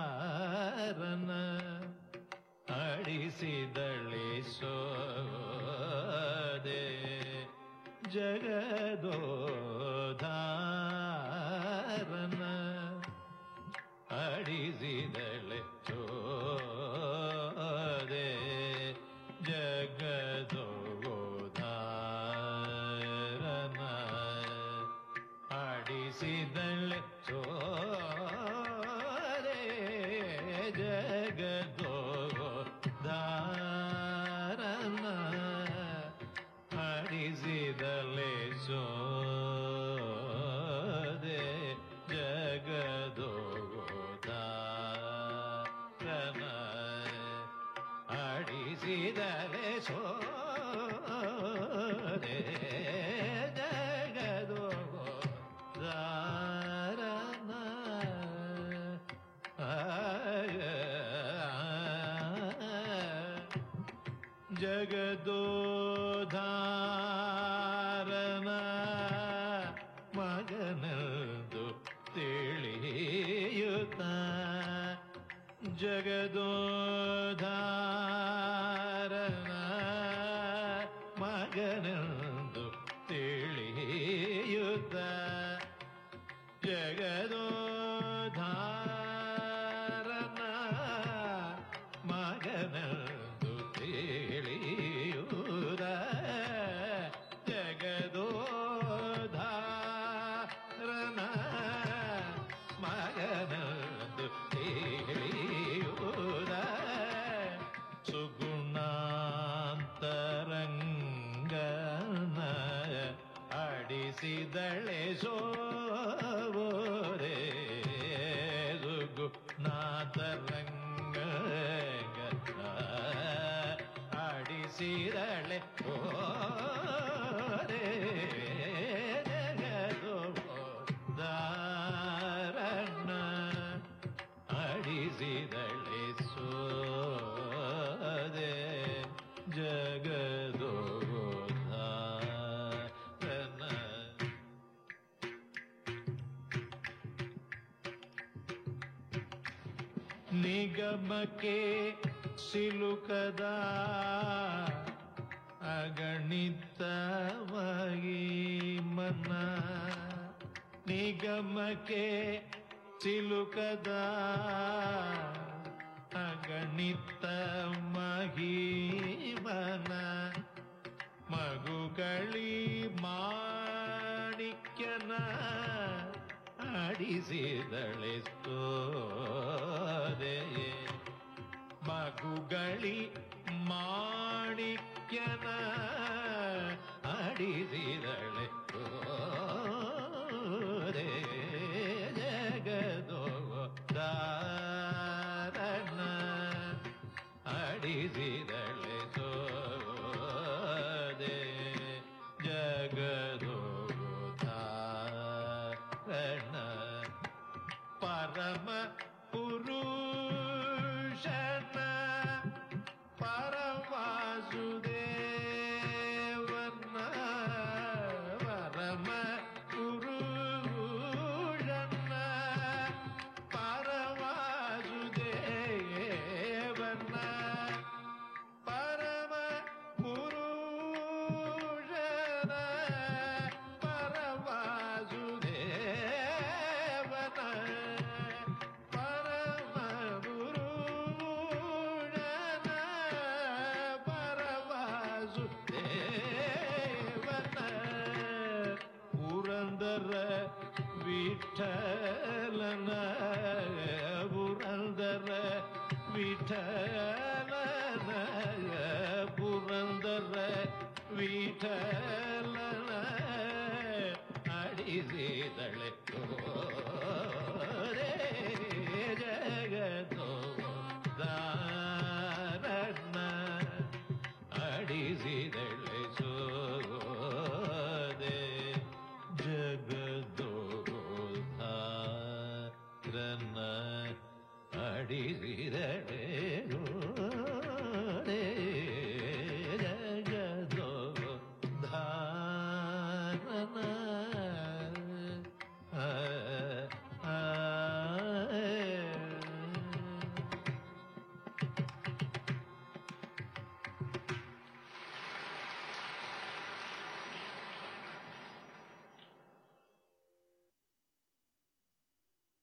ಜಗದೋಧಾರನ ಅಡಿಸಿದಳೆ ಸೋದೆ ಜಗದೋಧಾರನ ಅಡಿಸಿದಳೆ ಸೋದೆ ಆಡಿಸಿದಳೆ ಸೋರೆ ಜಗದೋ ದಾರನ ಆಡಿಸಿದಳೆ ಸೋದೆ ಜಗದೋ ದಾರನ ಆಡಿಸಿದಲೆ ಸೋದೆ ജഗദോധാരണ മകനതു തെളിയുത ജഗദോധാരണ മകനതു തെളിയുത ജഗദോ ಅಡಿಸಿದಳೆ ಸೋರೆ ಸುಗುಣಾಂತರಂಗ ಆಡಿಸಿದಳೆ ಓರೆ ನಿಗಮಕ್ಕೆ ಸಿಲುಕದ ಅಗಣಿತವಾಗಿ ಮನ ನಿಗಮಕ್ಕೆ ಸಿಲುಕದ ಅಗಣಿತ ಮಹಿಮನ ಮಗುಗಳಿ ಮಾಣಿಕ್ಯನ ಆಡಿಸಿದಳೆ ಸೋದೆ ಮಗುಗಳಿ ಮಾಣಿಕ್ಯನ ಅಡಿದಿರಳೆ. ಜಗದೋ ದಾರನ Vasudev vitalana purandara vitalana purandara vitalana തന്ന അടികിരടേഴു ജഗദോ ധാരണ